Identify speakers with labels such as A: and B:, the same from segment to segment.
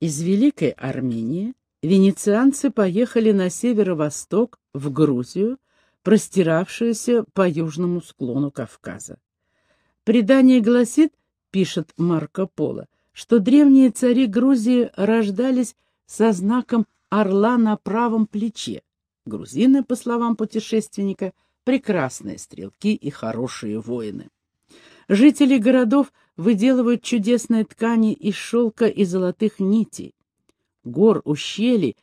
A: Из Великой Армении венецианцы поехали на северо-восток, в Грузию, простиравшуюся по южному склону Кавказа. Предание гласит, пишет Марко Поло, что древние цари Грузии рождались со знаком орла на правом плече. Грузины, по словам путешественника, прекрасные стрелки и хорошие воины. Жители городов выделывают чудесные ткани из шелка и золотых нитей. Гор, ущелий,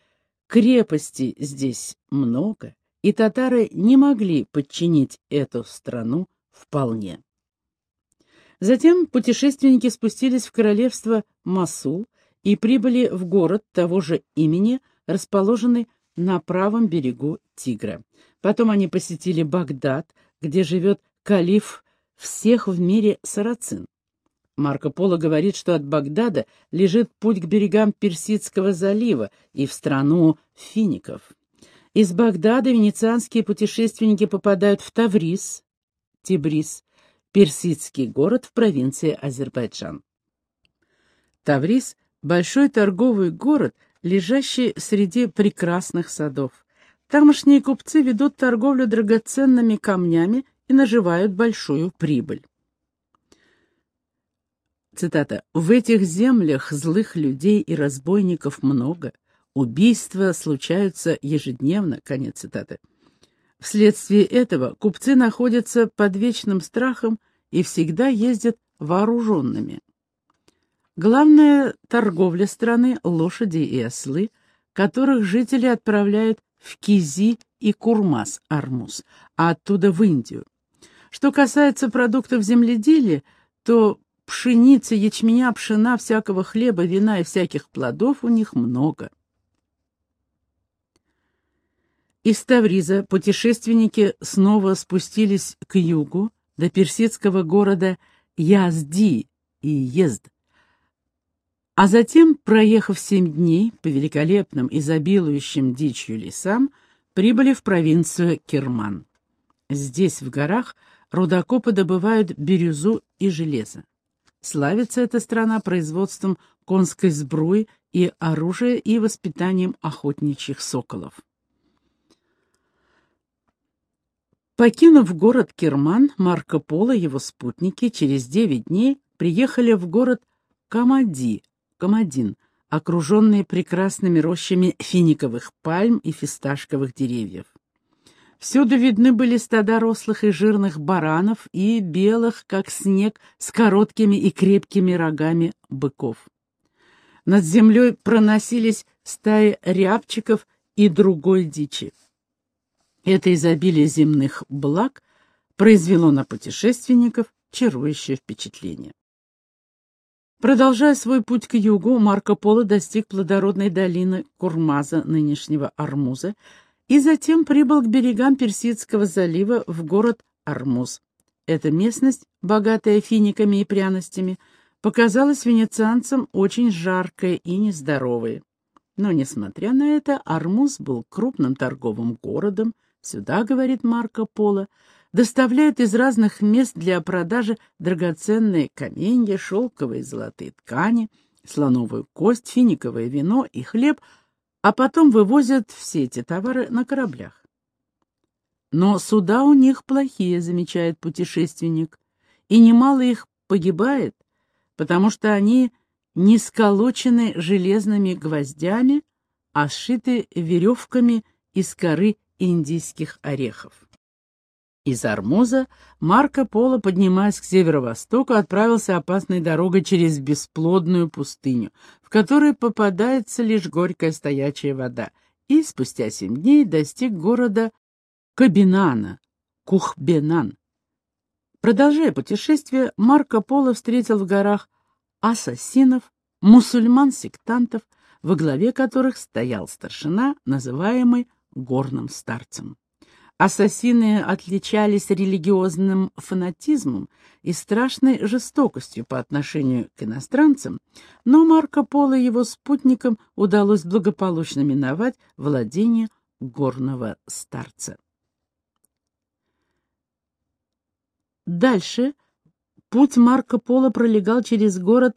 A: крепости здесь много, и татары не могли подчинить эту страну вполне. Затем путешественники спустились в королевство Масул и прибыли в город того же имени, расположенный на правом берегу Тигра. Потом они посетили Багдад, где живет калиф всех в мире сарацин. Марко Поло говорит, что от Багдада лежит путь к берегам Персидского залива и в страну фиников. Из Багдада венецианские путешественники попадают в Таврис, Тибрис, персидский город в провинции Азербайджан. Таврис – большой торговый город, лежащий среди прекрасных садов. Тамошние купцы ведут торговлю драгоценными камнями и наживают большую прибыль. Цитата. «В этих землях злых людей и разбойников много. Убийства случаются ежедневно». Конец цитаты. Вследствие этого купцы находятся под вечным страхом и всегда ездят вооруженными. Главная торговля страны – лошади и ослы, которых жители отправляют в Кизи и Курмас, Армуз, а оттуда в Индию. Что касается продуктов земледелия, то пшеницы, ячменя, пшена, всякого хлеба, вина и всяких плодов у них много. Из Тавриза путешественники снова спустились к югу, до персидского города Язди и Езд. А затем, проехав семь дней по великолепным, изобилующим дичью лесам, прибыли в провинцию Керман. Здесь, в горах, рудокопы добывают бирюзу и железо. Славится эта страна производством конской сбруи и оружия и воспитанием охотничьих соколов. Покинув город Керман, Марко Поло и его спутники через девять дней приехали в город Камади, Камадин, окруженный прекрасными рощами финиковых пальм и фисташковых деревьев. Всюду видны были стада рослых и жирных баранов и белых, как снег, с короткими и крепкими рогами быков. Над землей проносились стаи рябчиков и другой дичи. Это изобилие земных благ произвело на путешественников чарующее впечатление. Продолжая свой путь к югу, Марко Поло достиг плодородной долины Курмаза, нынешнего Армуза, и затем прибыл к берегам Персидского залива в город Армуз. Эта местность, богатая финиками и пряностями, показалась венецианцам очень жаркой и нездоровой. Но, несмотря на это, Армуз был крупным торговым городом, Сюда, говорит Марко Поло, доставляют из разных мест для продажи драгоценные каменья, шелковые золотые ткани, слоновую кость, финиковое вино и хлеб, а потом вывозят все эти товары на кораблях. Но суда у них плохие, замечает путешественник, и немало их погибает, потому что они не сколочены железными гвоздями, а сшиты веревками из коры индийских орехов. Из Армуза Марко Поло, поднимаясь к северо-востоку, отправился опасной дорогой через бесплодную пустыню, в которой попадается лишь горькая стоячая вода, и спустя семь дней достиг города Кабинана, Кухбенан. Продолжая путешествие, Марко Поло встретил в горах ассасинов, мусульман-сектантов, во главе которых стоял старшина, называемый горным старцем. Ассасины отличались религиозным фанатизмом и страшной жестокостью по отношению к иностранцам, но Марко Поло и его спутникам удалось благополучно миновать владение горного старца. Дальше путь Марко Поло пролегал через город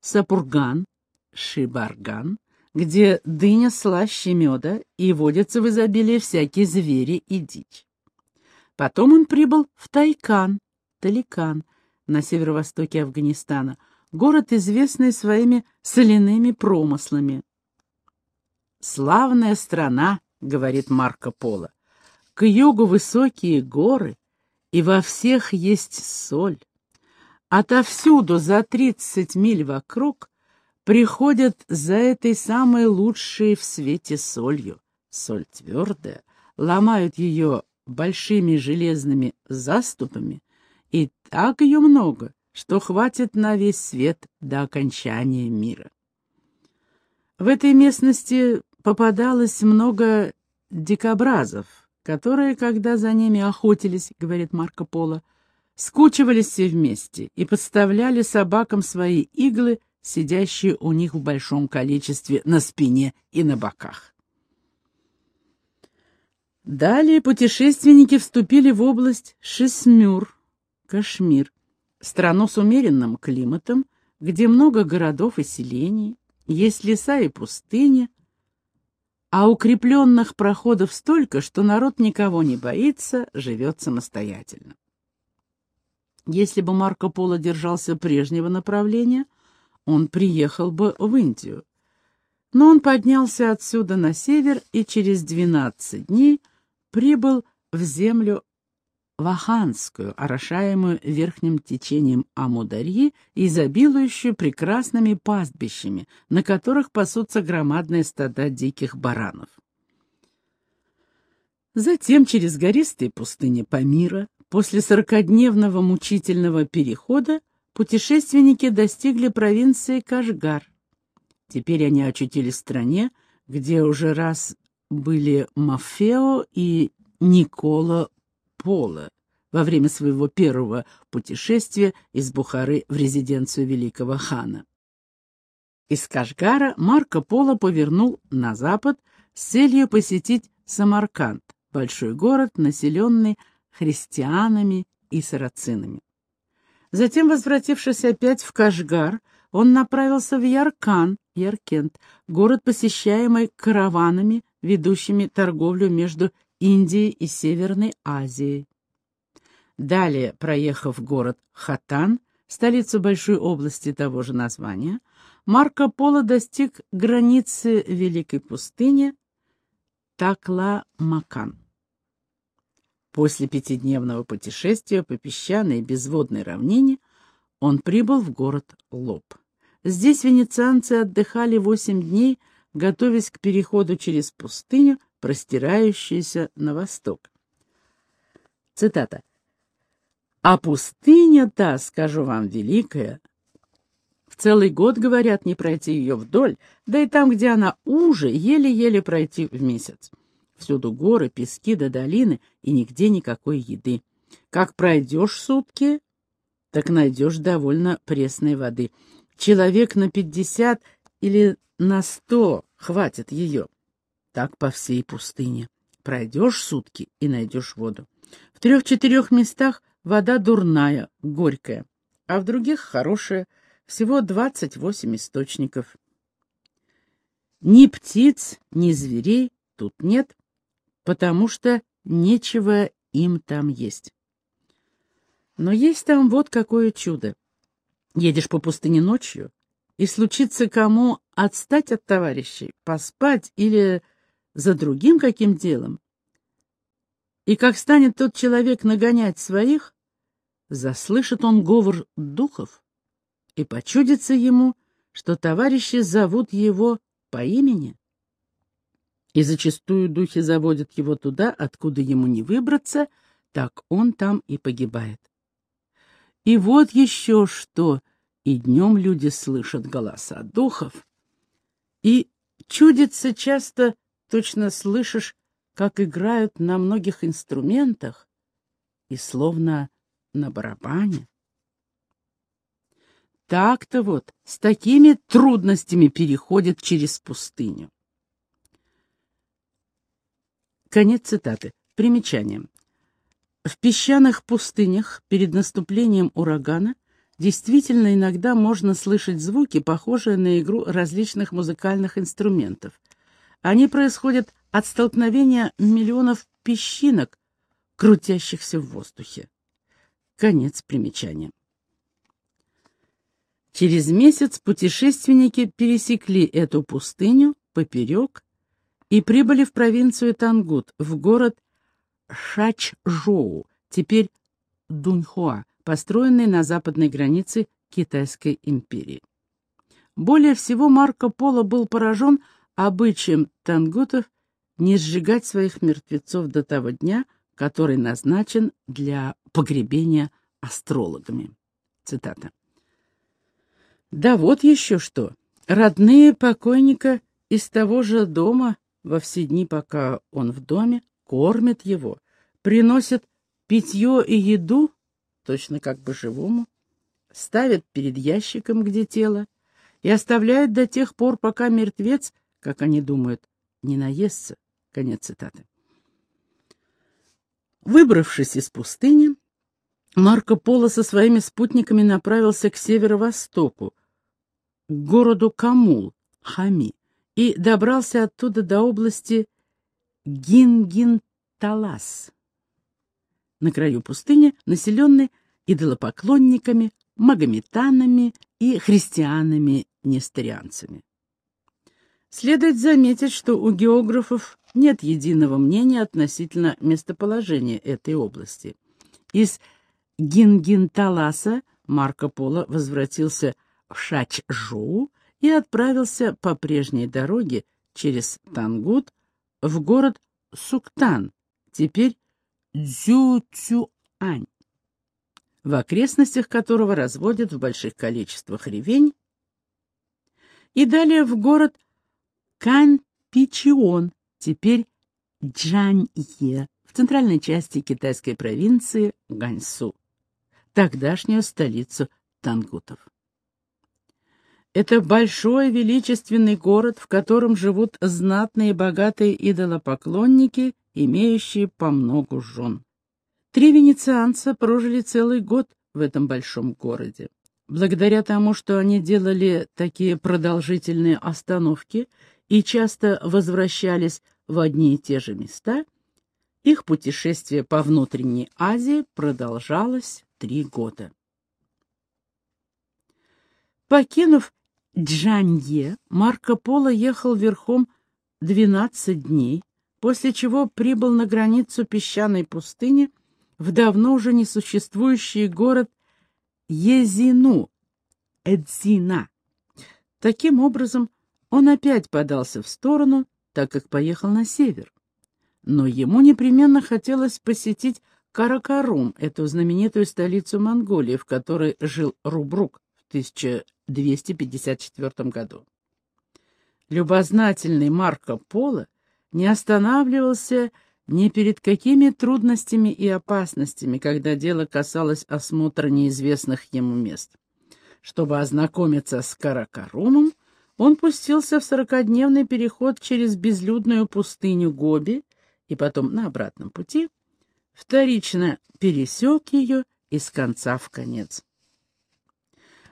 A: Сапурган, Шибарган, где дыня слаще меда и водятся в изобилии всякие звери и дичь. Потом он прибыл в Тайкан, Таликан, на северо-востоке Афганистана, город, известный своими соляными промыслами. «Славная страна», — говорит Марко Поло, — «к югу высокие горы, и во всех есть соль. Отовсюду за тридцать миль вокруг приходят за этой самой лучшей в свете солью. Соль твердая, ломают ее большими железными заступами, и так ее много, что хватит на весь свет до окончания мира. В этой местности попадалось много дикобразов, которые, когда за ними охотились, говорит Марко Поло, скучивались все вместе и подставляли собакам свои иглы, сидящие у них в большом количестве на спине и на боках. Далее путешественники вступили в область Шисмюр, Кашмир, страну с умеренным климатом, где много городов и селений, есть леса и пустыни, а укрепленных проходов столько, что народ никого не боится, живет самостоятельно. Если бы Марко Поло держался прежнего направления, он приехал бы в Индию. Но он поднялся отсюда на север и через 12 дней прибыл в землю Ваханскую, орошаемую верхним течением Амударьи и изобилующую прекрасными пастбищами, на которых пасутся громадные стада диких баранов. Затем через гористые пустыни Памира, после сорокадневного мучительного перехода, путешественники достигли провинции Кашгар. Теперь они очутились в стране, где уже раз были Мафео и Никола Пола во время своего первого путешествия из Бухары в резиденцию великого хана. Из Кашгара Марко Поло повернул на запад с целью посетить Самарканд, большой город, населенный христианами и сарацинами. Затем, возвратившись опять в Кашгар, он направился в Яркан, Яркент, город, посещаемый караванами, ведущими торговлю между Индии и Северной Азии. Далее, проехав город Хатан, столицу большой области того же названия, Марко Поло достиг границы Великой пустыни Такла-Макан. После пятидневного путешествия по песчаной безводной равнине он прибыл в город Лоб. Здесь венецианцы отдыхали восемь дней, готовясь к переходу через пустыню простирающаяся на восток. Цитата. «А пустыня та, скажу вам, великая, в целый год, говорят, не пройти ее вдоль, да и там, где она уже, еле-еле пройти в месяц. Всюду горы, пески да долины, и нигде никакой еды. Как пройдешь сутки, так найдешь довольно пресной воды. Человек на пятьдесят или на сто хватит ее. Так по всей пустыне. Пройдешь сутки и найдешь воду. В трех-четырех местах вода дурная, горькая, а в других хорошая, всего двадцать восемь источников. Ни птиц, ни зверей тут нет, потому что нечего им там есть. Но есть там вот какое чудо. Едешь по пустыне ночью, и случится кому отстать от товарищей, поспать или за другим каким делом. И как станет тот человек нагонять своих, заслышит он говор духов, и почудится ему, что товарищи зовут его по имени. И зачастую духи заводят его туда, откуда ему не выбраться, так он там и погибает. И вот еще что, и днем люди слышат голоса духов, и чудится часто точно слышишь, как играют на многих инструментах и словно на барабане. Так-то вот, с такими трудностями переходит через пустыню. Конец цитаты. Примечание. В песчаных пустынях перед наступлением урагана действительно иногда можно слышать звуки, похожие на игру различных музыкальных инструментов. Они происходят от столкновения миллионов песчинок, крутящихся в воздухе. Конец примечания. Через месяц путешественники пересекли эту пустыню поперек и прибыли в провинцию Тангут, в город Шачжоу, теперь Дуньхуа, построенный на западной границе Китайской империи. Более всего Марко Поло был поражен обычаем тангутов не сжигать своих мертвецов до того дня, который назначен для погребения астрологами. Цитата. Да вот еще что. Родные покойника из того же дома во все дни, пока он в доме, кормят его, приносят питье и еду, точно как бы живому, ставят перед ящиком, где тело, и оставляют до тех пор, пока мертвец, как они думают, не наестся. Конец цитаты. Выбравшись из пустыни, Марко Поло со своими спутниками направился к северо-востоку, к городу Камул, Хами, и добрался оттуда до области Гингинталас, на краю пустыни, населенной идолопоклонниками, магометанами и христианами-несторианцами. Следует заметить, что у географов нет единого мнения относительно местоположения этой области. Из Гингинталаса Марко Поло возвратился в Шачжоу и отправился по прежней дороге через Тангут в город Суктан, теперь Дзюцюань, в окрестностях которого разводят в больших количествах ревень, и далее в город Канпичион, теперь Джанье, в центральной части китайской провинции Ганьсу, тогдашнюю столицу тангутов. Это большой величественный город, в котором живут знатные богатые идолопоклонники, имеющие по многу жен. Три венецианца прожили целый год в этом большом городе. Благодаря тому, что они делали такие продолжительные остановки и часто возвращались в одни и те же места, их путешествие по внутренней Азии продолжалось три года. Покинув Джанье, Марко Поло ехал верхом 12 дней, после чего прибыл на границу песчаной пустыни в давно уже несуществующий город Езину, Эдзина. Таким образом, он опять подался в сторону, так как поехал на север. Но ему непременно хотелось посетить Каракарум, эту знаменитую столицу Монголии, в которой жил Рубрук в 1000 254 году. Любознательный Марко Поло не останавливался ни перед какими трудностями и опасностями, когда дело касалось осмотра неизвестных ему мест. Чтобы ознакомиться с Каракарумом, он пустился в сорокадневный переход через безлюдную пустыню Гоби и потом на обратном пути вторично пересек ее из конца в конец.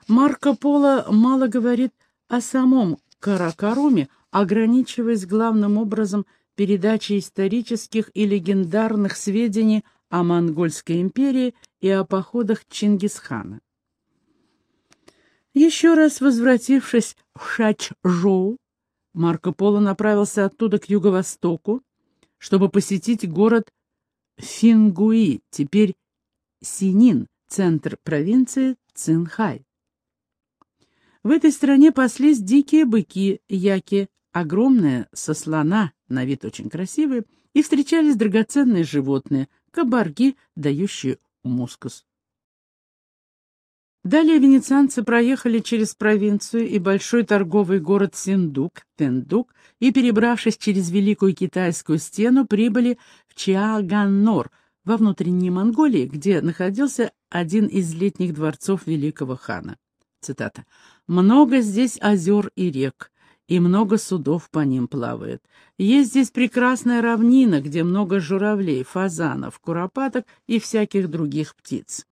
A: Марко Поло мало говорит о самом Каракаруме, ограничиваясь главным образом передачей исторических и легендарных сведений о Монгольской империи и о походах Чингисхана. Еще раз возвратившись в Шачжоу, Марко Поло направился оттуда к юго-востоку, чтобы посетить город Фингуи, теперь Синин, центр провинции Цинхай. В этой стране паслись дикие быки, яки, огромные, со слона, на вид очень красивые, и встречались драгоценные животные, кабарги, дающие мускус. Далее венецианцы проехали через провинцию и большой торговый город Синдук, Тендук, и, перебравшись через Великую Китайскую стену, прибыли в Чиаганнор, во внутренней Монголии, где находился один из летних дворцов великого хана. Цитата. «Много здесь озер и рек, и много судов по ним плавает. Есть здесь прекрасная равнина, где много журавлей, фазанов, куропаток и всяких других птиц.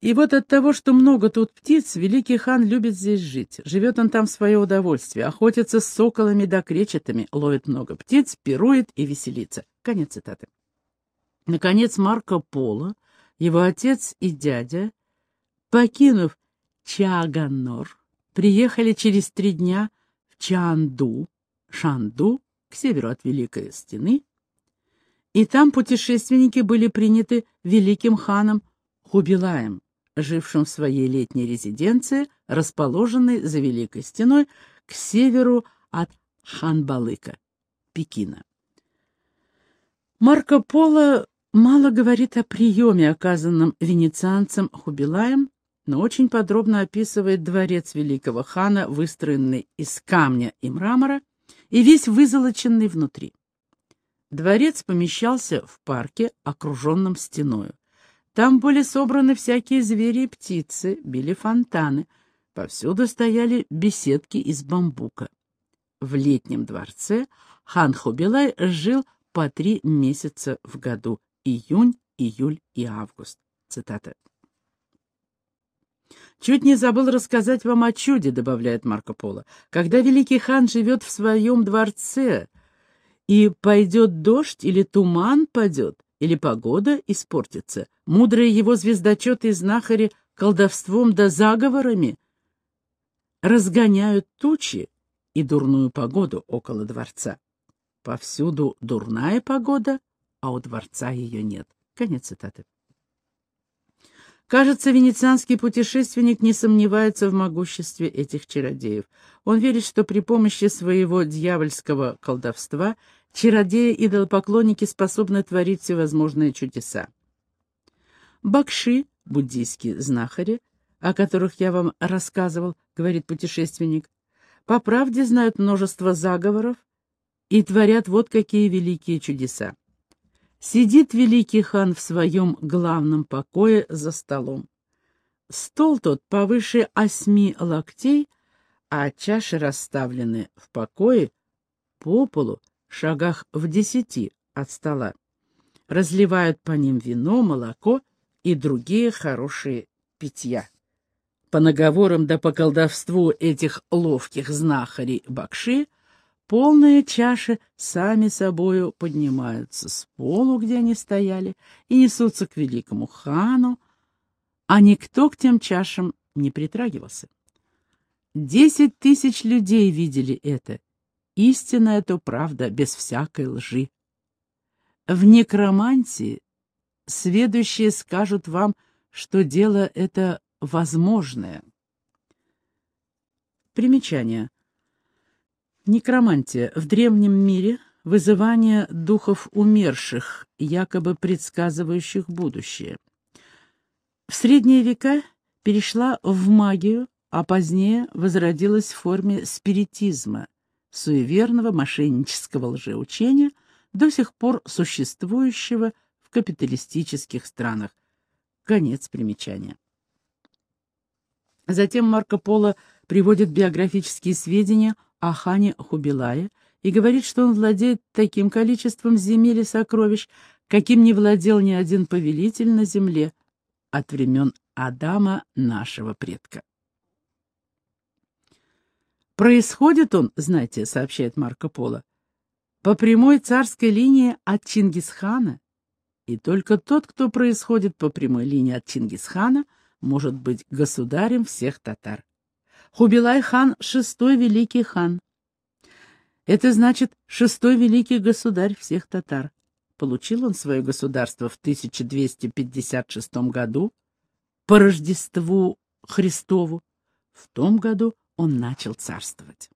A: И вот от того, что много тут птиц, великий хан любит здесь жить. Живет он там в свое удовольствие, охотится с соколами да кречетами, ловит много птиц, пирует и веселится. Конец цитаты. Наконец Марко Поло, его отец и дядя, покинув Чаганор, приехали через три дня в Чанду, Шанду, к северу от Великой Стены, и там путешественники были приняты великим ханом Хубилаем, жившим в своей летней резиденции, расположенной за Великой Стеной к северу от Ханбалыка, Пекина. Марко Поло мало говорит о приеме, оказанном венецианцам Хубилаем, но очень подробно описывает дворец великого хана, выстроенный из камня и мрамора и весь вызолоченный внутри. Дворец помещался в парке, окруженном стеною. Там были собраны всякие звери и птицы, били фонтаны. Повсюду стояли беседки из бамбука. В летнем дворце хан Хубилай жил по три месяца в году — июнь, июль и август. Цитата. «Чуть не забыл рассказать вам о чуде», — добавляет Марко Поло. «Когда великий хан живет в своем дворце, и пойдет дождь или туман падет, или погода испортится. Мудрые его звездочеты и знахари колдовством да заговорами разгоняют тучи и дурную погоду около дворца. Повсюду дурная погода, а у дворца ее нет. Конец цитаты. Кажется, венецианский путешественник не сомневается в могуществе этих чародеев. Он верит, что при помощи своего дьявольского колдовства чародеи-идолопоклонники способны творить всевозможные чудеса. Бакши, буддийские знахари, о которых я вам рассказывал, говорит путешественник, по правде знают множество заговоров и творят вот какие великие чудеса. Сидит великий хан в своем главном покое за столом. Стол тот повыше осьми локтей, а чаши расставлены в покое по полу шагах в десяти от стола. Разливают по ним вино, молоко и другие хорошие питья. По наговорам да по колдовству этих ловких знахарей Бакши полные чаши сами собою поднимаются с полу, где они стояли, и несутся к великому хану, а никто к тем чашам не притрагивался. Десять тысяч людей видели это, Истинная то правда, без всякой лжи. В некромантии сведущие скажут вам, что дело это возможное. Примечание. Некромантия в древнем мире — вызывание духов умерших, якобы предсказывающих будущее. В средние века перешла в магию, а позднее возродилась в форме спиритизма — суеверного мошеннического лжеучения, до сих пор существующего в капиталистических странах. Конец примечания. Затем Марко Поло приводит биографические сведения о хане Хубилае и говорит, что он владеет таким количеством земель и сокровищ, каким не владел ни один повелитель на земле от времен Адама, нашего предка. Происходит он, знаете, сообщает Марко Поло, по прямой царской линии от Чингисхана, и только тот, кто происходит по прямой линии от Чингисхана, может быть государем всех татар. Хубилай-хан — шестой великий хан. Это значит шестой великий государь всех татар. Получил он свое государство в 1256 году по Рождеству Христову. В том году он начал царствовать.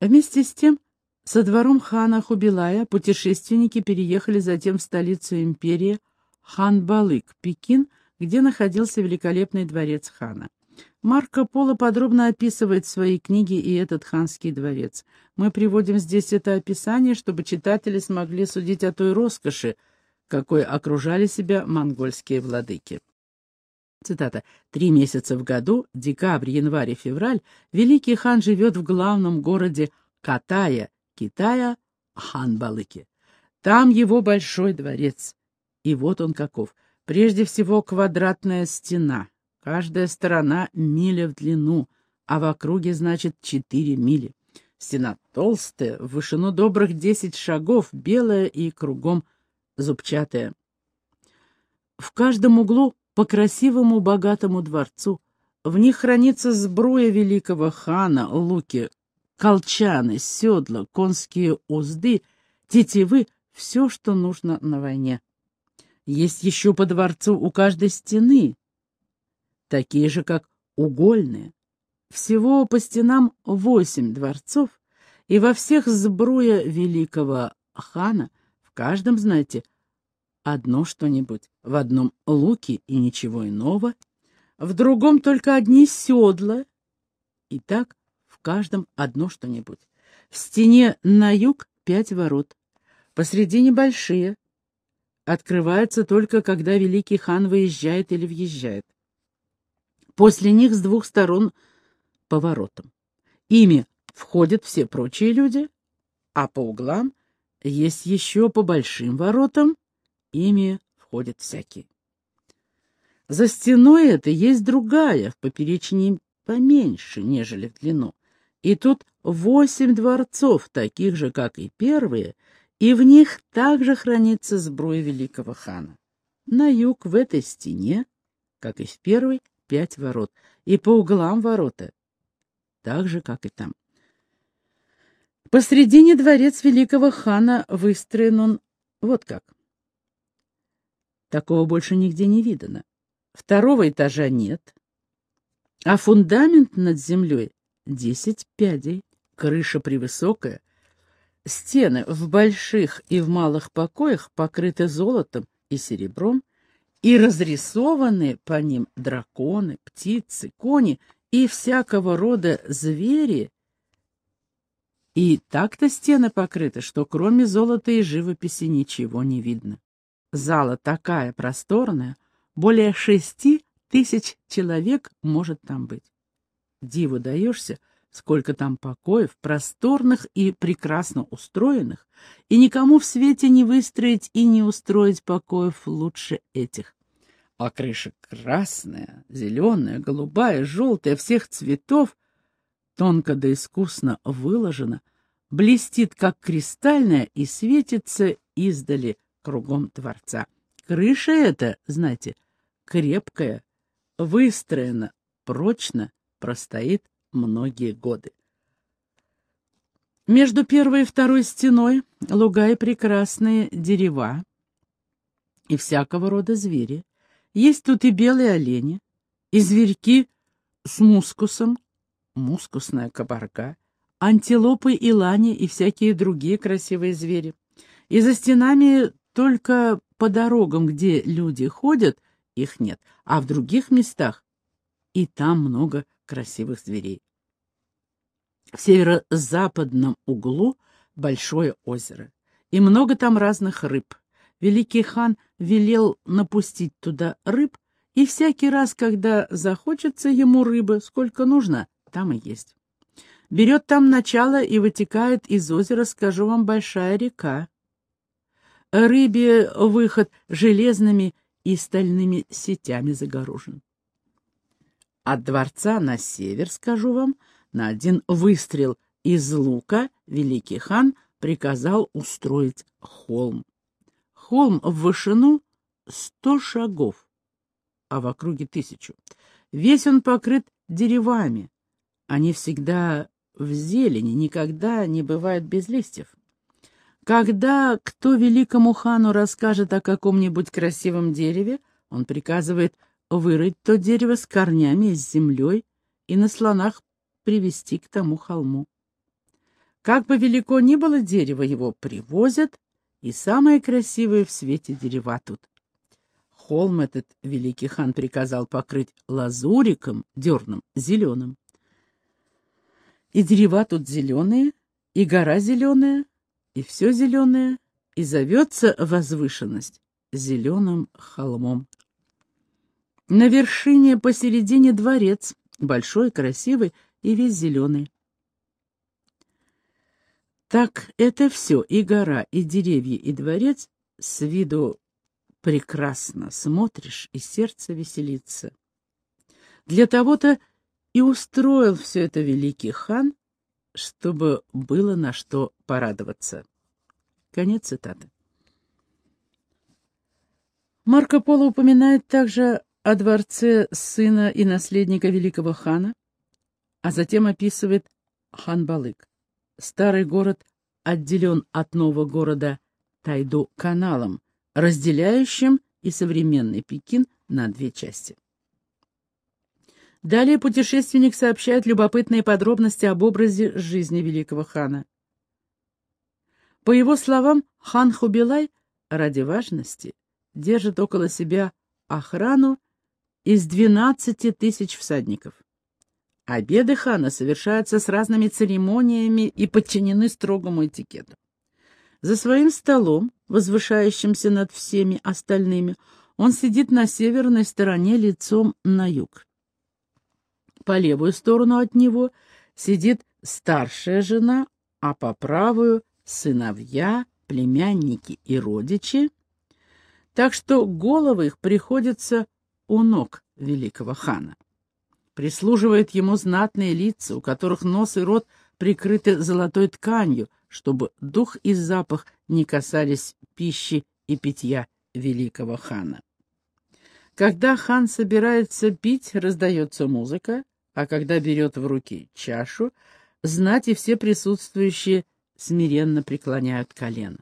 A: Вместе с тем, со двором хана Хубилая путешественники переехали затем в столицу империи Ханбалык, Пекин, где находился великолепный дворец хана. Марко Поло подробно описывает в своей книге и этот ханский дворец. Мы приводим здесь это описание, чтобы читатели смогли судить о той роскоши, какой окружали себя монгольские владыки. Цитата. «Три месяца в году, декабрь, январь и февраль, великий хан живет в главном городе Катая, Китая, Ханбалыке. Там его большой дворец. И вот он каков. Прежде всего квадратная стена. Каждая сторона миля в длину, а в округе, значит, четыре мили. Стена толстая, в вышину добрых десять шагов, белая и кругом зубчатая. В каждом углу по красивому богатому дворцу. В них хранится сбруя великого хана, луки, колчаны, седла, конские узды, тетивы, все, что нужно на войне. Есть еще по дворцу у каждой стены, такие же, как угольные. Всего по стенам восемь дворцов, и во всех сбруя великого хана, в каждом, знаете, одно что-нибудь, в одном луки и ничего иного, в другом только одни седла, и так в каждом одно что-нибудь. В стене на юг пять ворот, посредине большие, открываются только, когда великий хан выезжает или въезжает. После них с двух сторон поворотом. Ими входят все прочие люди, а по углам есть еще по большим воротам, ими входят всякие. За стеной это есть другая, в поперечине поменьше, нежели в длину. И тут восемь дворцов, таких же, как и первые, и в них также хранится сбруя великого хана. На юг в этой стене, как и в первой, пять ворот, и по углам ворота, так же, как и там. Посредине дворец великого хана выстроен он вот как. Такого больше нигде не видано. Второго этажа нет, а фундамент над землей — десять пядей, крыша превысокая, стены в больших и в малых покоях покрыты золотом и серебром, и разрисованы по ним драконы, птицы, кони и всякого рода звери. И так-то стены покрыты, что кроме золота и живописи ничего не видно. Зала такая просторная, более шести тысяч человек может там быть. Диву даешься, сколько там покоев, просторных и прекрасно устроенных, и никому в свете не выстроить и не устроить покоев лучше этих. А крыша красная, зеленая, голубая, желтая, всех цветов, тонко да искусно выложена, блестит, как кристальная, и светится издали кругом дворца. Крыша эта, знаете, крепкая, выстроена прочно, простоит многие годы. Между первой и второй стеной луга и прекрасные дерева и всякого рода звери. Есть тут и белые олени, и зверьки с мускусом, мускусная кабарга, антилопы и лани и всякие другие красивые звери. И за стенами только по дорогам, где люди ходят, их нет, а в других местах и там много красивых зверей. В северо-западном углу большое озеро, и много там разных рыб. Великий хан велел напустить туда рыб, и всякий раз, когда захочется ему рыбы, сколько нужно, там и есть. Берет там начало и вытекает из озера, скажу вам, большая река рыбе выход железными и стальными сетями загорожен. От дворца на север, скажу вам, на один выстрел из лука великий хан приказал устроить холм. Холм в вышину сто шагов, а в округе тысячу. Весь он покрыт деревами. Они всегда в зелени, никогда не бывают без листьев. Когда кто великому хану расскажет о каком-нибудь красивом дереве, он приказывает вырыть то дерево с корнями и с землей и на слонах привести к тому холму. Как бы велико ни было дерево, его привозят, и самые красивые в свете дерева тут. Холм этот великий хан приказал покрыть лазуриком, дерном, зеленым. И дерева тут зеленые, и гора зеленая, и все зеленое, и зовется возвышенность зеленым холмом. На вершине посередине дворец, большой, красивый и весь зеленый. Так это все, и гора, и деревья, и дворец, с виду прекрасно смотришь, и сердце веселится. Для того-то и устроил все это великий хан, чтобы было на что порадоваться. Конец цитаты. Марко Поло упоминает также о дворце сына и наследника великого хана, а затем описывает Хан-Балык. Старый город отделен от нового города Тайду каналом, разделяющим и современный Пекин на две части. Далее путешественник сообщает любопытные подробности об образе жизни великого хана. По его словам, хан Хубилай ради важности держит около себя охрану из 12 тысяч всадников. Обеды хана совершаются с разными церемониями и подчинены строгому этикету. За своим столом, возвышающимся над всеми остальными, он сидит на северной стороне лицом на юг. По левую сторону от него сидит старшая жена, а по правую — сыновья, племянники и родичи, так что головы их приходятся у ног великого хана. Прислуживают ему знатные лица, у которых нос и рот прикрыты золотой тканью, чтобы дух и запах не касались пищи и питья великого хана. Когда хан собирается пить, раздается музыка, а когда берет в руки чашу, знать и все присутствующие смиренно преклоняют колено.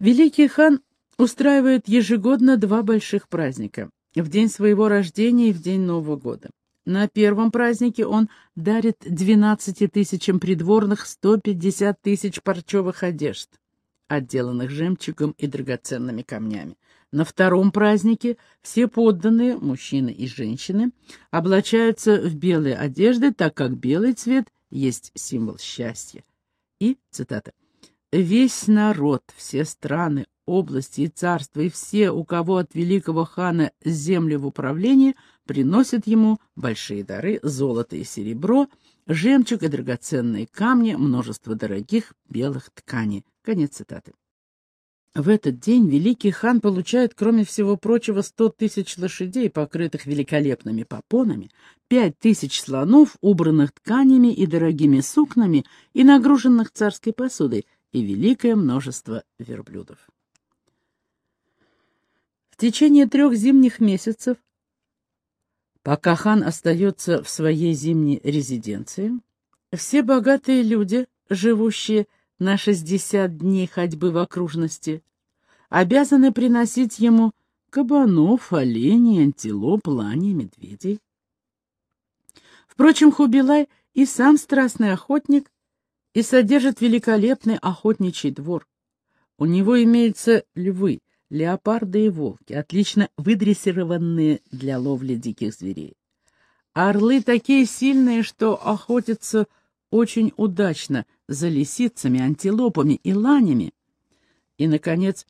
A: Великий хан устраивает ежегодно два больших праздника — в день своего рождения и в день Нового года. На первом празднике он дарит 12 тысячам придворных 150 тысяч парчевых одежд, отделанных жемчугом и драгоценными камнями. На втором празднике все подданные, мужчины и женщины, облачаются в белые одежды, так как белый цвет есть символ счастья. И, цитата, «Весь народ, все страны, области и царства, и все, у кого от великого хана земли в управлении, приносят ему большие дары, золото и серебро, жемчуг и драгоценные камни, множество дорогих белых тканей». Конец цитаты. В этот день великий хан получает, кроме всего прочего, сто тысяч лошадей, покрытых великолепными попонами, пять тысяч слонов, убранных тканями и дорогими сукнами и нагруженных царской посудой, и великое множество верблюдов. Течение трех зимних месяцев, пока хан остается в своей зимней резиденции, все богатые люди, живущие на 60 дней ходьбы в окружности, обязаны приносить ему кабанов, оленей, антилоп, лани, медведей. Впрочем, Хубилай и сам страстный охотник и содержит великолепный охотничий двор. У него имеются львы, леопарды и волки, отлично выдрессированные для ловли диких зверей. Орлы такие сильные, что охотятся очень удачно за лисицами, антилопами и ланями. И, наконец,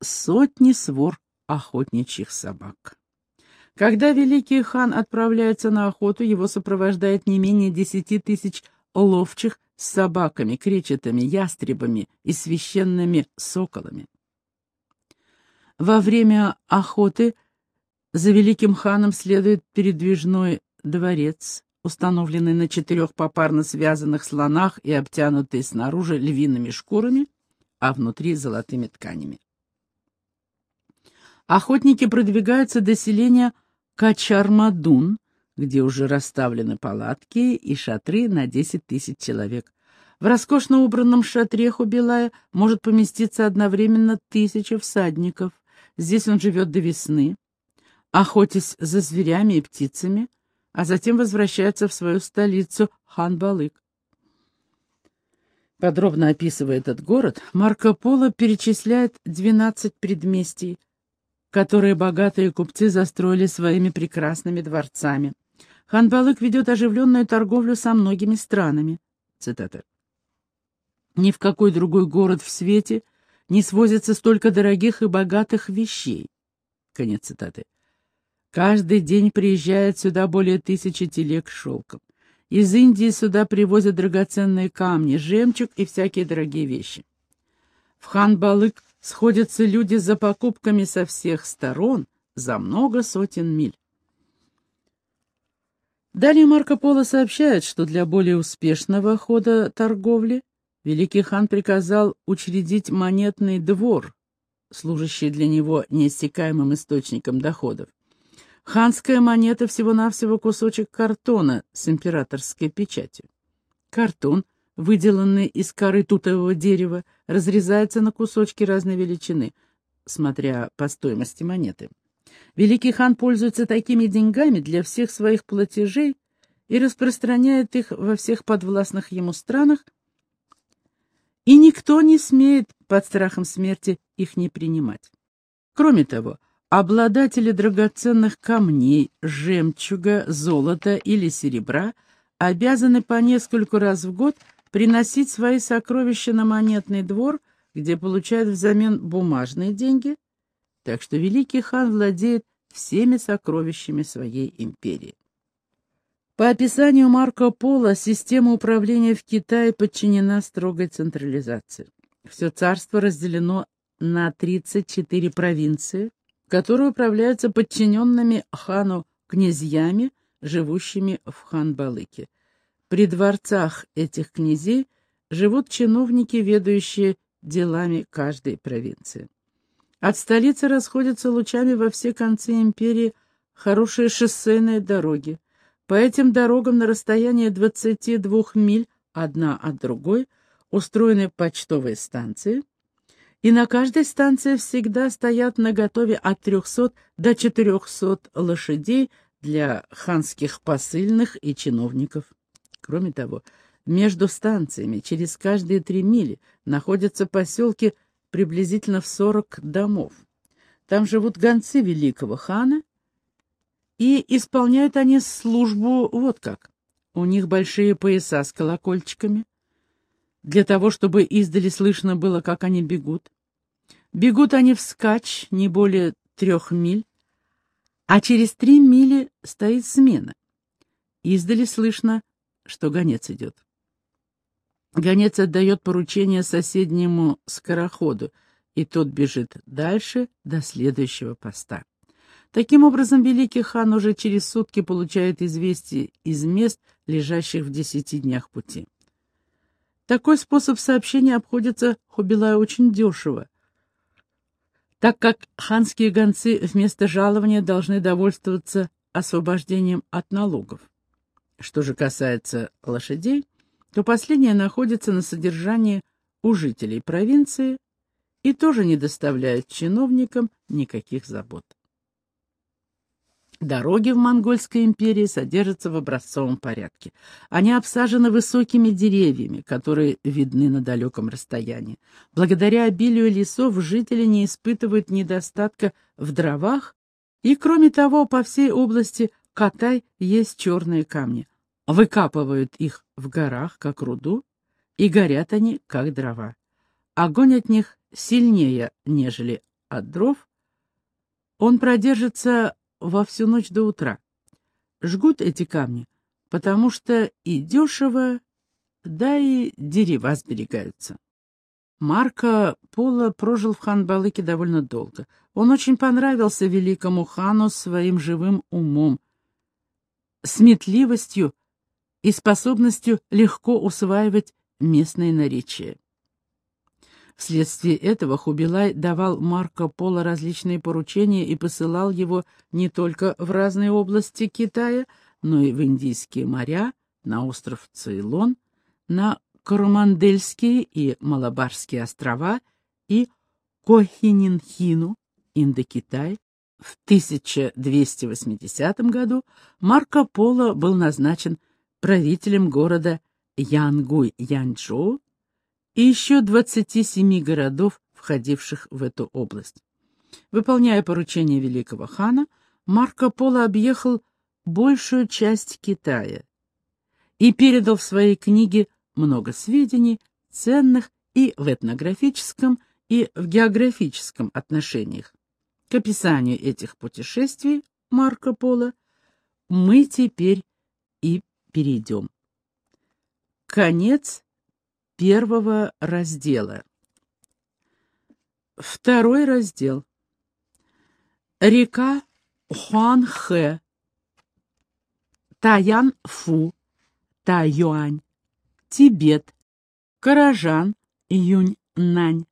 A: сотни свор охотничьих собак. Когда великий хан отправляется на охоту, его сопровождает не менее десяти тысяч ловчих с собаками, кречетами, ястребами и священными соколами. Во время охоты за великим ханом следует передвижной дворец, установленный на четырех попарно связанных слонах и обтянутый снаружи львиными шкурами, а внутри золотыми тканями. Охотники продвигаются до селения Качармадун, где уже расставлены палатки и шатры на 10 тысяч человек. В роскошно убранном шатре Хубилая может поместиться одновременно тысяча всадников. Здесь он живет до весны, охотясь за зверями и птицами, а затем возвращается в свою столицу Хан-Балык. Подробно описывая этот город, Марко Поло перечисляет 12 предместий, которые богатые купцы застроили своими прекрасными дворцами. Хан-Балык ведет оживленную торговлю со многими странами. Цитата. «Ни в какой другой город в свете не свозится столько дорогих и богатых вещей». Конец цитаты. Каждый день приезжает сюда более тысячи телег с шелком. Из Индии сюда привозят драгоценные камни, жемчуг и всякие дорогие вещи. в Хан-Балык сходятся люди за покупками со всех сторон за много сотен миль. Далее Марко Поло сообщает, что для более успешного хода торговли великий хан приказал учредить монетный двор, служащий для него неиссякаемым источником доходов. Ханская монета всего-навсего кусочек картона с императорской печатью. Картон, выделанный из коры тутового дерева, разрезается на кусочки разной величины, смотря по стоимости монеты. Великий хан пользуется такими деньгами для всех своих платежей и распространяет их во всех подвластных ему странах, и никто не смеет под страхом смерти их не принимать. Кроме того, обладатели драгоценных камней, жемчуга, золота или серебра обязаны по нескольку раз в год приносить свои сокровища на монетный двор, где получают взамен бумажные деньги, так что великий хан владеет всеми сокровищами своей империи. По описанию Марко Поло, система управления в Китае подчинена строгой централизации. Все царство разделено на 34 провинции, которые управляются подчиненными хану князьями, живущими в Хан-Балыке. При дворцах этих князей живут чиновники, ведающие делами каждой провинции. От столицы расходятся лучами во все концы империи хорошие шоссейные дороги. По этим дорогам на расстоянии 22 миль одна от другой устроены почтовые станции, и на каждой станции всегда стоят наготове от 300 до 400 лошадей для ханских посыльных и чиновников. Кроме того, между станциями через каждые три мили находятся поселки приблизительно в сорок домов. Там живут гонцы великого хана, и исполняют они службу вот как. У них большие пояса с колокольчиками, для того, чтобы издали слышно было, как они бегут. Бегут они вскачь не более трех миль, а через три мили стоит смена. Издали слышно, что гонец идет. Гонец отдает поручение соседнему скороходу, и тот бежит дальше до следующего поста. Таким образом, великий хан уже через сутки получает известие из мест, лежащих в десяти днях пути. Такой способ сообщения обходится Хубилаю очень дешево, так как ханские гонцы вместо жалования должны довольствоваться освобождением от налогов. Что же касается лошадей, то последние находятся на содержании у жителей провинции и тоже не доставляют чиновникам никаких забот. Дороги в Монгольской империи содержатся в образцовом порядке. Они обсажены высокими деревьями, которые видны на далеком расстоянии. Благодаря обилию лесов жители не испытывают недостатка в дровах, и, кроме того, по всей области Катай есть черные камни. Выкапывают их в горах, как руду, и горят они, как дрова. Огонь от них сильнее, нежели от дров. Он продержится во всю ночь до утра. Жгут эти камни, потому что и дешево, да и дерева сберегаются. Марко Поло прожил в Хан-Балыке довольно долго. Он очень понравился великому хану своим живым умом, сметливостью и способностью легко усваивать местные наречия. Вследствие этого Хубилай давал Марко Поло различные поручения и посылал его не только в разные области Китая, но и в Индийские моря, на остров Цейлон, на Коромандельские и Малабарские острова и Кохининхину, Индокитай, в 1280 году Марко Поло был назначен правителем города Янгуй-Янчжоу и еще 27 городов, входивших в эту область. Выполняя поручение великого хана, Марко Поло объехал большую часть Китая и передал в своей книге много сведений, ценных и в этнографическом, и в географическом отношениях. К описанию этих путешествий Марко Поло мы теперь и перейдем. Конец первого раздела. Второй раздел. Река Хуанхэ, Таян-Фу, Тибет, Каражан, Юнь-Нань,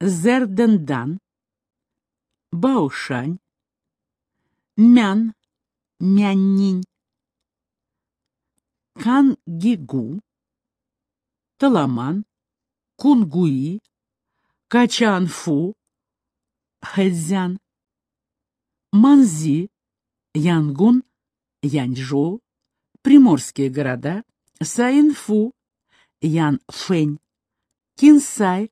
A: Зердендан, Баошань, Мян, Мяннинь, Кангигу, Таламан, Кунгуи, Качанфу, Хэцзян, Манзи, Янгун, Яньчжоу, приморские города, Саинфу, Янфэнь, Кинсай,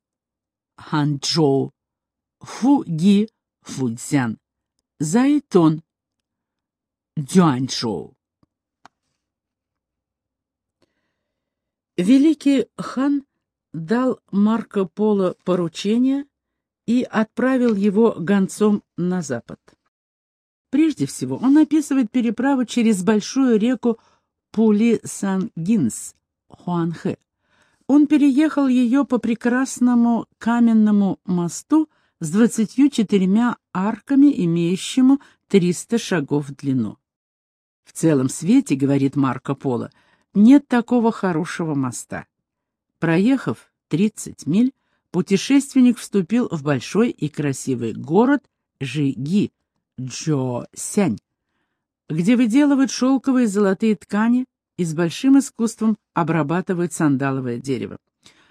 A: Ханчжоу, Фуги, Фуцзян, Зайтон, Дюаньчжоу. Великий хан дал Марко Поло поручение и отправил его гонцом на запад. Прежде всего, он описывает переправу через большую реку Пули-Сан-Гинс, Хуанхэ. Он переехал ее по прекрасному каменному мосту с двадцатью четырьмя арками, имеющему триста шагов в длину. В целом свете, говорит Марко Поло, нет такого хорошего моста. Проехав 30 миль, путешественник вступил в большой и красивый город Жиги, Джо-Сянь, где выделывают шелковые золотые ткани и с большим искусством обрабатывают сандаловое дерево.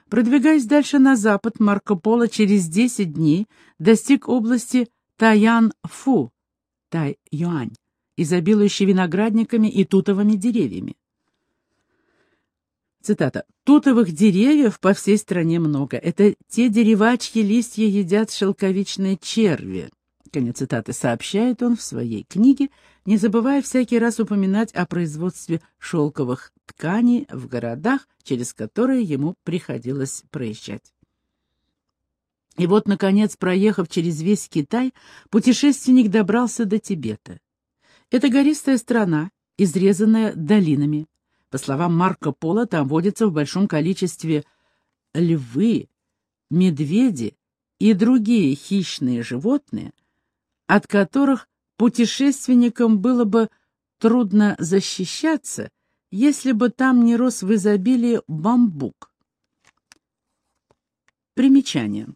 A: Продвигаясь дальше на запад, Марко Поло через 10 дней достиг области Таян-Фу, Тай-Юань, изобилующей виноградниками и тутовыми деревьями. Цитата. «Тутовых деревьев по всей стране много. Это те дерева, чьи листья едят шелковичные черви». Конец цитаты сообщает он в своей книге, не забывая всякий раз упоминать о производстве шелковых тканей в городах, через которые ему приходилось проезжать. И вот, наконец, проехав через весь Китай, путешественник добрался до Тибета. Это гористая страна, изрезанная долинами. По словам Марко Поло, там водятся в большом количестве львы, медведи и другие хищные животные, от которых путешественникам было бы трудно защищаться, если бы там не рос в изобилии бамбук. Примечание.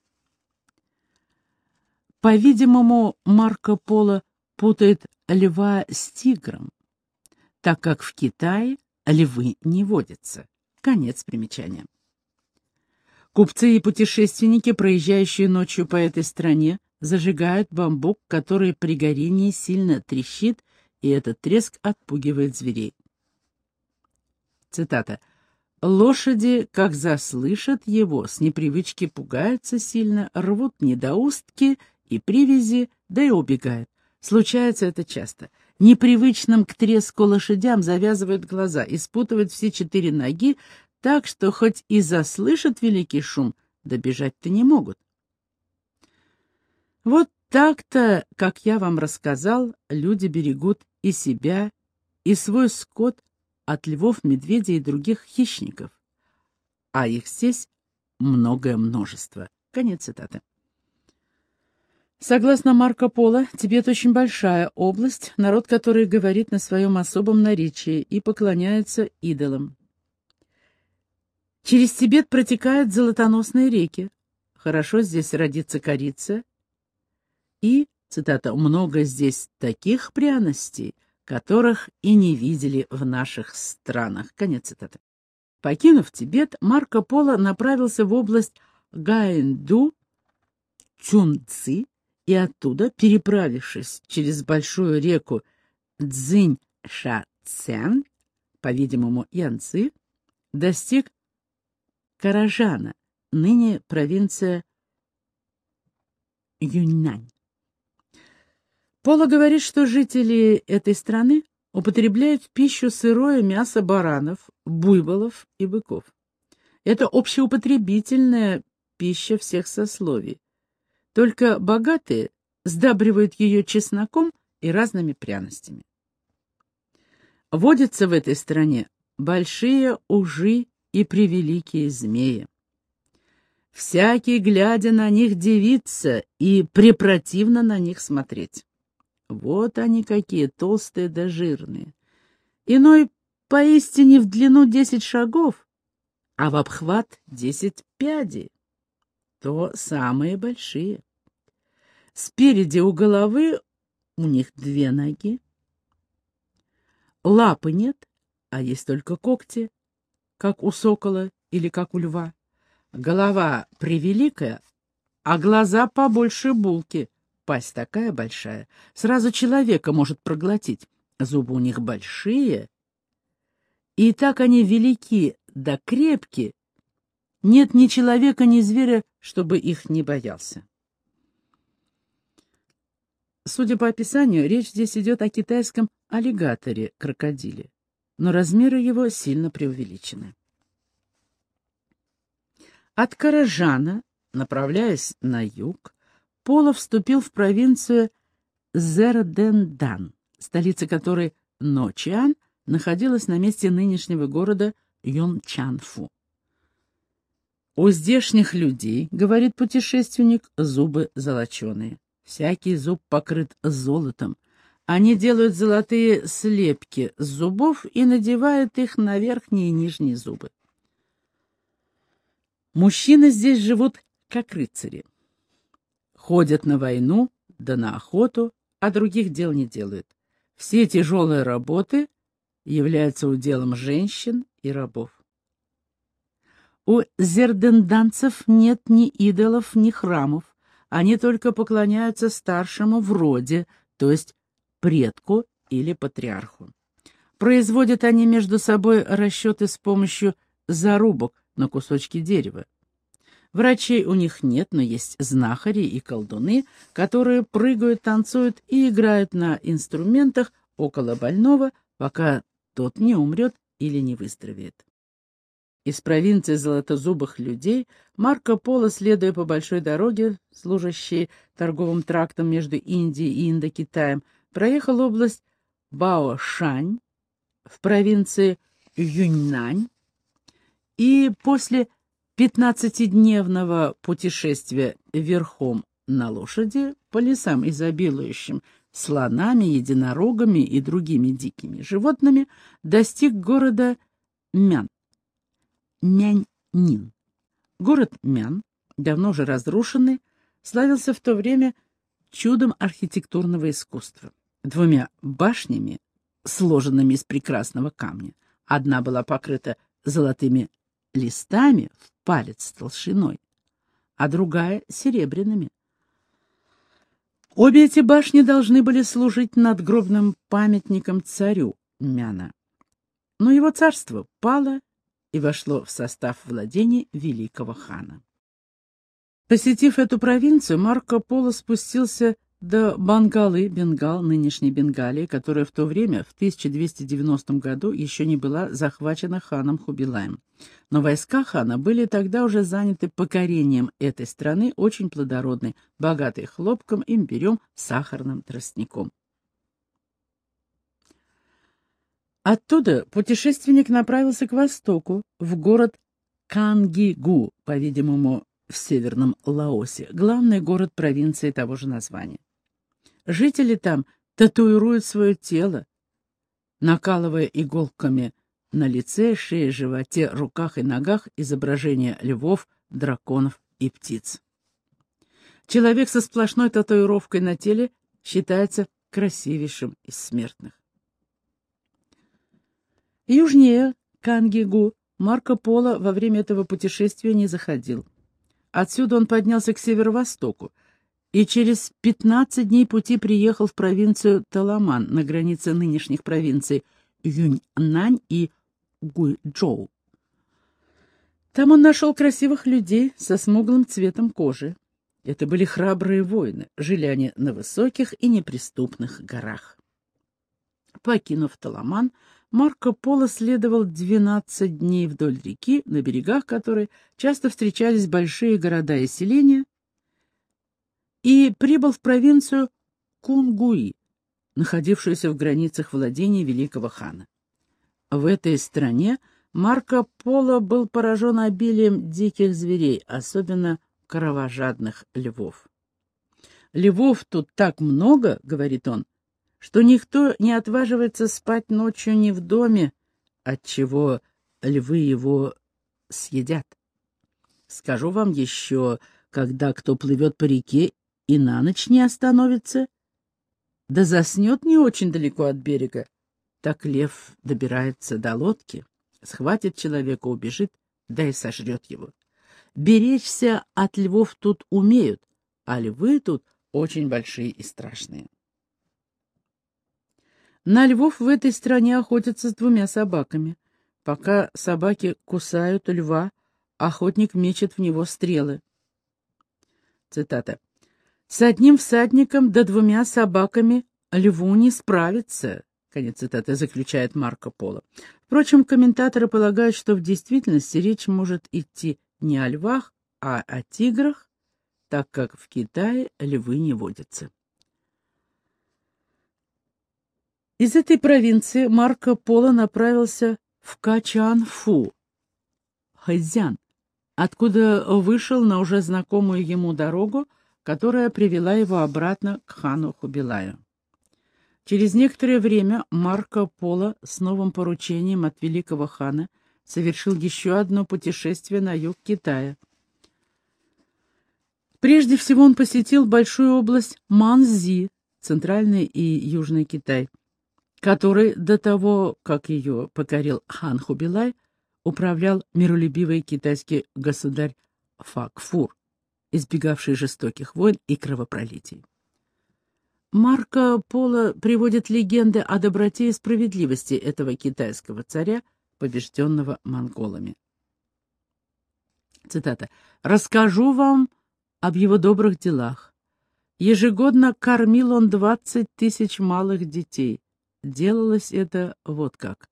A: По-видимому, Марко Поло путает льва с тигром, так как в Китае львы не водятся. Конец примечания. Купцы и путешественники, проезжающие ночью по этой стране, зажигают бамбук, который при горении сильно трещит, и этот треск отпугивает зверей. Цитата. «Лошади, как заслышат его, с непривычки пугаются сильно, рвут недоустки и привязи, да и убегают. Случается это часто непривычным к треску лошадям завязывают глаза и спутывают все четыре ноги, так что хоть и заслышат великий шум, добежать-то не могут. Вот так-то, как я вам рассказал, люди берегут и себя, и свой скот от львов, медведей и других хищников. А их здесь многое множество. Конец цитаты. Согласно Марко Поло, Тибет очень большая область, народ который говорит на своем особом наречии и поклоняется идолам. Через Тибет протекают золотоносные реки. Хорошо здесь родится корица. И, цитата, «много здесь таких пряностей, которых и не видели в наших странах». Конец цитаты. Покинув Тибет, Марко Поло направился в область Гаэнду, Чунци, и оттуда, переправившись через большую реку Цзинь-Ша-Цян, по-видимому, Янцзы, достиг Каражана, ныне провинция Юньнань. Пола говорит, что жители этой страны употребляют в пищу сырое мясо баранов, буйволов и быков. Это общеупотребительная пища всех сословий. Только богатые сдабривают ее чесноком и разными пряностями. Водятся в этой стране большие ужи и превеликие змеи. Всякий, глядя на них, дивится и препротивно на них смотреть. Вот они какие, толстые да жирные. Иной поистине в длину десять шагов, а в обхват десять пядей. То самые большие. Спереди у головы у них две ноги. Лапы нет, а есть только когти, как у сокола или как у льва. Голова превеликая, а глаза побольше булки. Пасть такая большая, сразу человека может проглотить. Зубы у них большие, и так они велики да крепки, нет ни человека, ни зверя, чтобы их не боялся. Судя по описанию, речь здесь идет о китайском аллигаторе-крокодиле, но размеры его сильно преувеличены. От Каражана, направляясь на юг, Поло вступил в провинцию Зердендан, столица которой Ночиан находилась на месте нынешнего города Йончанфу. У здешних людей, говорит путешественник, зубы золоченые. Всякий зуб покрыт золотом. Они делают золотые слепки с зубов и надевают их на верхние и нижние зубы. Мужчины здесь живут как рыцари. Ходят на войну, да на охоту, а других дел не делают. Все тяжелые работы являются уделом женщин и рабов. У зерденданцев нет ни идолов, ни храмов. Они только поклоняются старшему в роде, то есть предку или патриарху. Производят они между собой расчеты с помощью зарубок, на кусочки дерева. Врачей у них нет, но есть знахари и колдуны, которые прыгают, танцуют и играют на инструментах около больного, пока тот не умрет или не выздоровеет. Из провинции золотозубых людей Марко Поло, следуя по большой дороге, служащей торговым трактом между Индией и Индокитаем, проехал область Баошань в провинции Юньнань, и после пятнадцатидневного путешествия верхом на лошади по лесам, изобилующим слонами, единорогами и другими дикими животными, достиг города Мян. Мяньнин. Город Мян, давно уже разрушенный, славился в то время чудом архитектурного искусства. Двумя башнями, сложенными из прекрасного камня. Одна была покрыта золотыми листами в палец толщиной, а другая — серебряными. Обе эти башни должны были служить надгробным памятником царю Мяна. Но его царство пало и вошло в состав владений великого хана. Посетив эту провинцию, Марко Поло спустился до Бангалы, Бенгал, нынешней Бенгалии, которая в то время, в 1290 году, еще не была захвачена ханом Хубилаем. Но войска хана были тогда уже заняты покорением этой страны, очень плодородной, богатой хлопком, имбирем, сахарным тростником. Оттуда путешественник направился к востоку, в город Кангигу, по-видимому, в северном Лаосе, главный город провинции того же названия. Жители там татуируют свое тело, накалывая иголками на лице, шее, животе, руках и ногах изображения львов, драконов и птиц. Человек со сплошной татуировкой на теле считается красивейшим из смертных. Южнее Кангигу Марко Поло во время этого путешествия не заходил. Отсюда он поднялся к северо-востоку, и через 15 дней пути приехал в провинцию Таламан на границе нынешних провинций Юньнань и Гуйчжоу. Там он нашел красивых людей со смуглым цветом кожи. Это были храбрые воины, жили они на высоких и неприступных горах. Покинув Таламан, Марко Поло следовал 12 дней вдоль реки, на берегах которой часто встречались большие города и селения, и прибыл в провинцию Кунгуи, находившуюся в границах владения великого хана. В этой стране Марко Поло был поражен обилием диких зверей, особенно кровожадных львов. «Львов тут так много, — говорит он, — что никто не отваживается спать ночью ни в доме, отчего львы его съедят. Скажу вам еще, когда кто плывет по реке и на ночь не остановится, да заснет не очень далеко от берега, так лев добирается до лодки, схватит человека, убежит, да и сожрет его. Беречься от львов тут умеют, а львы тут очень большие и страшные. На львов в этой стране охотятся с двумя собаками. Пока собаки кусают льва, охотник мечет в него стрелы. Цитата. «С одним всадником да двумя собаками льву не справиться», конец цитаты, заключает Марко Поло. Впрочем, комментаторы полагают, что в действительности речь может идти не о львах, а о тиграх, так как в Китае львы не водятся. Из этой провинции Марко Поло направился в Качанфу, Хэцзян, откуда вышел на уже знакомую ему дорогу, которая привела его обратно к хану Хубилаю. Через некоторое время Марко Поло с новым поручением от великого хана совершил еще одно путешествие на юг Китая. Прежде всего он посетил большую область Манзи, центральный и южный Китай, который до того, как ее покорил хан Хубилай, управлял миролюбивый китайский государь Факфур, избегавший жестоких войн и кровопролитий. Марко Поло приводит легенды о доброте и справедливости этого китайского царя, побежденного монголами. Цитата. «Расскажу вам об его добрых делах. Ежегодно кормил он двадцать тысяч малых детей. Делалось это вот как.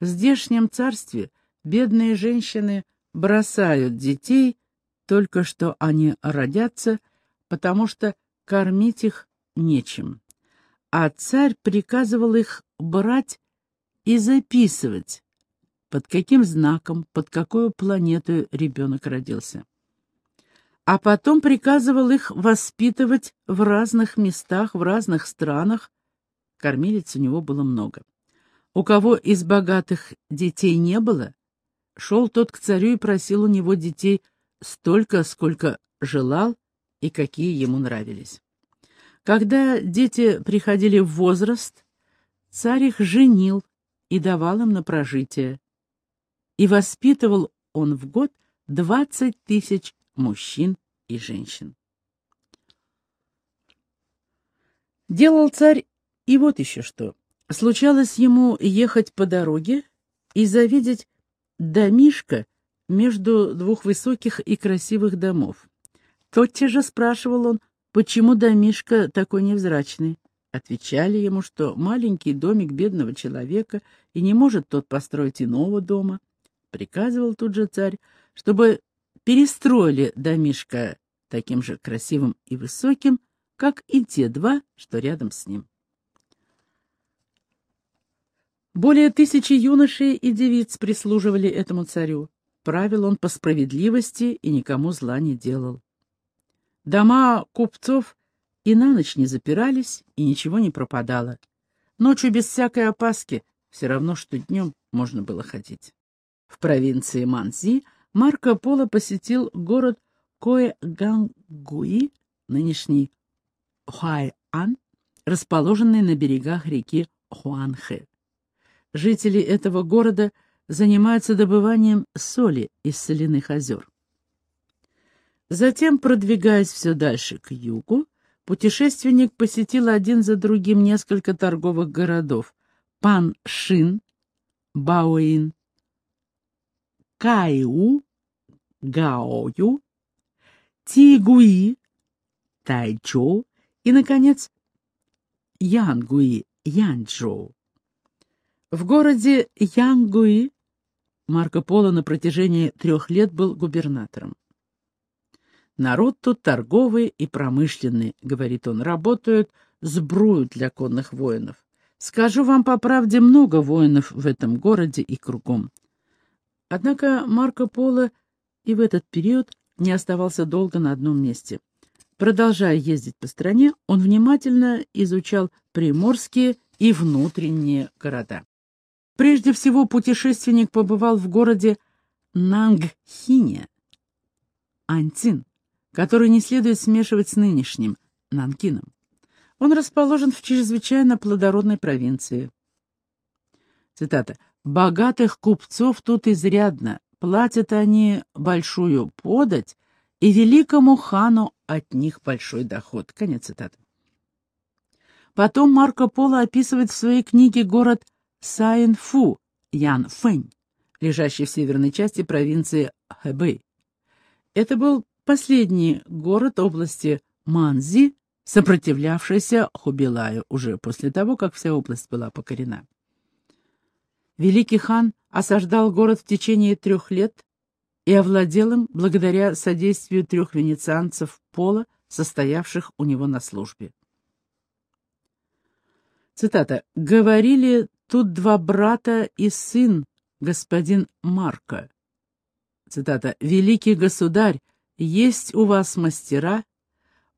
A: В здешнем царстве бедные женщины бросают детей, только что они родятся, потому что кормить их нечем. А царь приказывал их брать и записывать, под каким знаком, под какую планету ребенок родился. А потом приказывал их воспитывать в разных местах, в разных странах. Кормилец у него было много. У кого из богатых детей не было, шел тот к царю и просил у него детей столько, сколько желал и какие ему нравились. Когда дети приходили в возраст, царь их женил и давал им на прожитие. И воспитывал он в год двадцать тысяч мужчин и женщин. Делал царь и вот еще что. Случалось ему ехать по дороге и завидеть домишко между двух высоких и красивых домов. Тотчас же спрашивал он, почему домишко такой невзрачный. Отвечали ему, что маленький домик бедного человека, и не может тот построить иного дома. Приказывал тут же царь, чтобы перестроили домишко таким же красивым и высоким, как и те два, что рядом с ним. Более тысячи юношей и девиц прислуживали этому царю. Правил он по справедливости и никому зла не делал. Дома купцов и на ночь не запирались, и ничего не пропадало. Ночью без всякой опаски, все равно, что днем можно было ходить. В провинции Манзи Марко Поло посетил город Коэ-Гангуи, нынешний Хуайан, расположенный на берегах реки Хуанхэ. Жители этого города занимаются добыванием соли из соляных озер. Затем, продвигаясь все дальше к югу, путешественник посетил один за другим несколько торговых городов — Пан-Шин, Баоин, Кайу, Гаою, Тигуи, Тайчжоу и, наконец, Янгуи, Янчжоу. В городе Янгуи Марко Поло на протяжении трех лет был губернатором. Народ тут торговый и промышленный, говорит он, работают сбрую для конных воинов. Скажу вам по правде, много воинов в этом городе и кругом. Однако Марко Поло и в этот период не оставался долго на одном месте. Продолжая ездить по стране, он внимательно изучал приморские и внутренние города. Прежде всего путешественник побывал в городе Нангхине, Антин, который не следует смешивать с нынешним Нанкином. Он расположен в чрезвычайно плодородной провинции. Цитата. «Богатых купцов тут изрядно, платят они большую подать, и великому хану от них большой доход». Конец цитаты. Потом Марко Поло описывает в своей книге город Саинфу, Ян Фэнь, лежащий в северной части провинции Хэбэй. Это был последний город области Манзи, сопротивлявшийся Хубилаю уже после того, как вся область была покорена. Великий хан осаждал город в течение трех лет и овладел им благодаря содействию трех венецианцев Пола, состоявших у него на службе. Цитата. «Говорили тут два брата и сын, господин Марко». Цитата. «Великий государь, есть у вас мастера?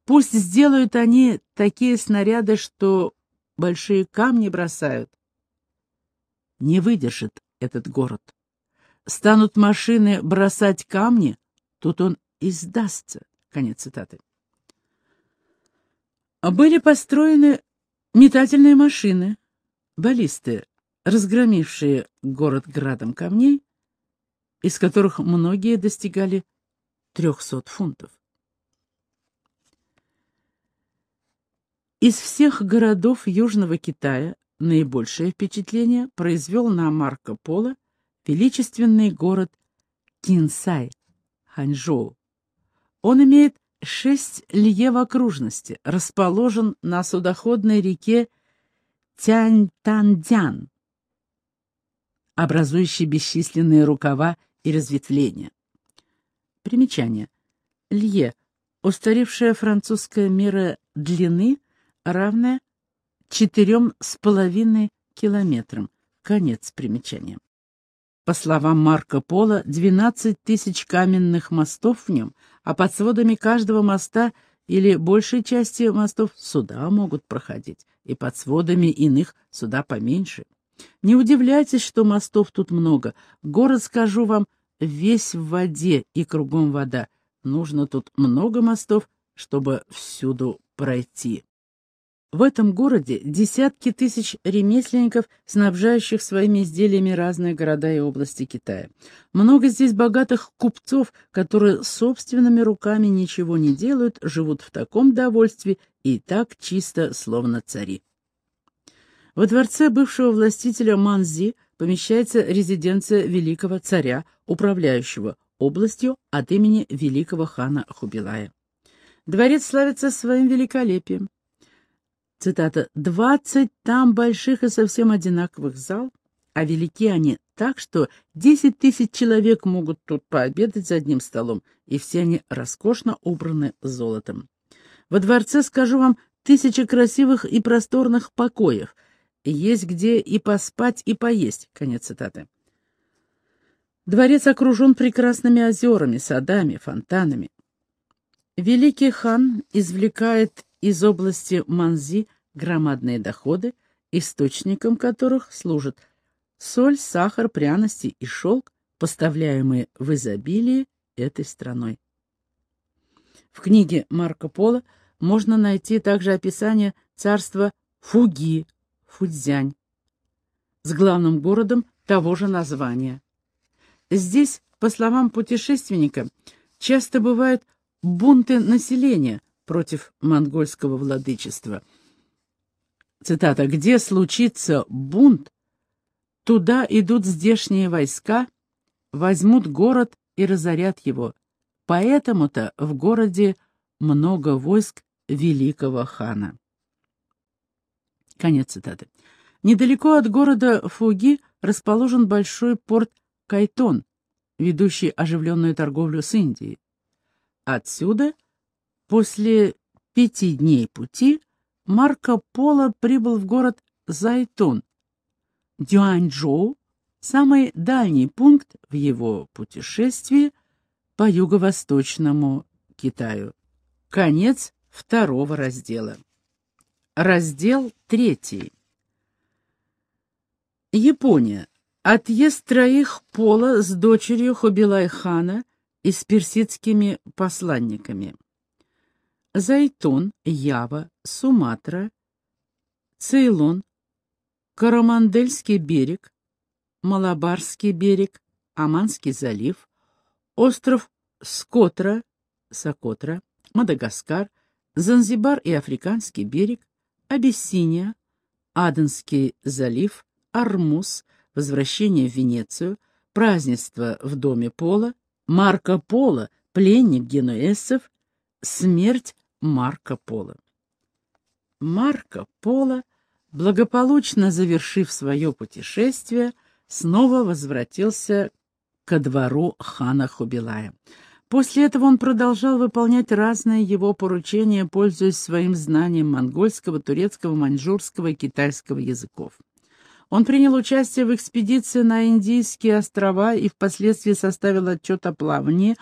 A: Пусть сделают они такие снаряды, что большие камни бросают. Не выдержит этот город. Станут машины бросать камни, тут он и сдастся». Конец цитаты. Были построены Метательные машины, баллисты, разгромившие город градом камней, из которых многие достигали 300 фунтов. Из всех городов Южного Китая наибольшее впечатление произвел на Марко Поло величественный город Кинсай, Ханчжоу. Он имеет шесть лье в окружности, расположен на судоходной реке Тянь-Тан-Дян, образующей бесчисленные рукава и разветвления. Примечание. Лье — устаревшая французская мера длины, равная четырем с половиной километрам. Конец примечания. По словам Марко Поло, 12 тысяч каменных мостов в нем, а под сводами каждого моста или большей части мостов суда могут проходить, и под сводами иных суда поменьше. Не удивляйтесь, что мостов тут много. Город, скажу вам, весь в воде и кругом вода. Нужно тут много мостов, чтобы всюду пройти. В этом городе десятки тысяч ремесленников, снабжающих своими изделиями разные города и области Китая. Много здесь богатых купцов, которые собственными руками ничего не делают, живут в таком довольстве и так чисто, словно цари. Во дворце бывшего властителя Манзи помещается резиденция великого царя, управляющего областью от имени великого хана Хубилая. Дворец славится своим великолепием цитата, «двадцать там больших и совсем одинаковых зал, а велики они так, что десять тысяч человек могут тут пообедать за одним столом, и все они роскошно убраны золотом. Во дворце, скажу вам, тысяча красивых и просторных покоев, есть где и поспать, и поесть». Конец цитаты. Дворец окружен прекрасными озерами, садами, фонтанами. Великий хан извлекает из области Манзи громадные доходы, источником которых служат соль, сахар, пряности и шелк, поставляемые в изобилии этой страной. В книге Марко Поло можно найти также описание царства Фуги, Фудзянь, с главным городом того же названия. Здесь, по словам путешественника, часто бывают бунты населения, против монгольского владычества. Цитата. «Где случится бунт, туда идут здешние войска, возьмут город и разорят его. Поэтому-то в городе много войск великого хана». Конец цитаты. Недалеко от города Фуги расположен большой порт Кайтон, ведущий оживленную торговлю с Индией. Отсюда – После пяти дней пути Марко Поло прибыл в город Зайтун, Дюаньчжоу, самый дальний пункт в его путешествии по юго-восточному Китаю. Конец второго раздела. Раздел третий. Япония. Отъезд троих Пола с дочерью Хубилай-хана и с персидскими посланниками. Зайтун, Ява, Суматра, Цейлон, Карамандельский берег, Малабарский берег, Аманский залив, остров Скотра, Сокотра, Мадагаскар, Занзибар и Африканский берег, Абиссиния, Аденский залив, Армуз, возвращение в Венецию, празднество в доме Пола, Марко Поло, пленник генуэзцев, смерть Марко Поло. Марко Поло, благополучно завершив свое путешествие, снова возвратился ко двору хана Хубилая. После этого он продолжал выполнять разные его поручения, пользуясь своим знанием монгольского, турецкого, маньчжурского и китайского языков. Он принял участие в экспедиции на Индийские острова и впоследствии составил отчет о плавании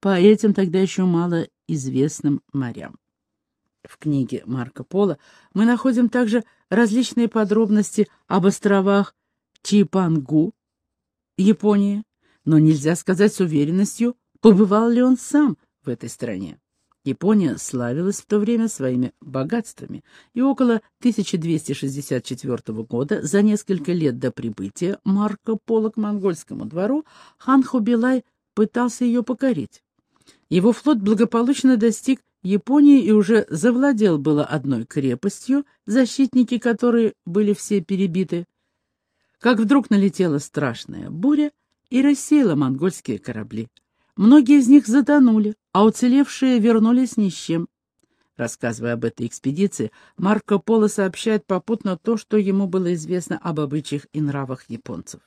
A: по этим тогда еще мало известным морям. В книге Марко Поло мы находим также различные подробности об островах Чипангу, Япония, но нельзя сказать с уверенностью, побывал ли он сам в этой стране. Япония славилась в то время своими богатствами, и около 1264 года, за несколько лет до прибытия Марко Поло к монгольскому двору, хан Хубилай пытался ее покорить. Его флот благополучно достиг Японии и уже завладел было одной крепостью, защитники которой были все перебиты. Как вдруг налетела страшная буря и рассеяла монгольские корабли. Многие из них затонули, а уцелевшие вернулись ни с чем. Рассказывая об этой экспедиции, Марко Поло сообщает попутно то, что ему было известно об обычаях и нравах японцев.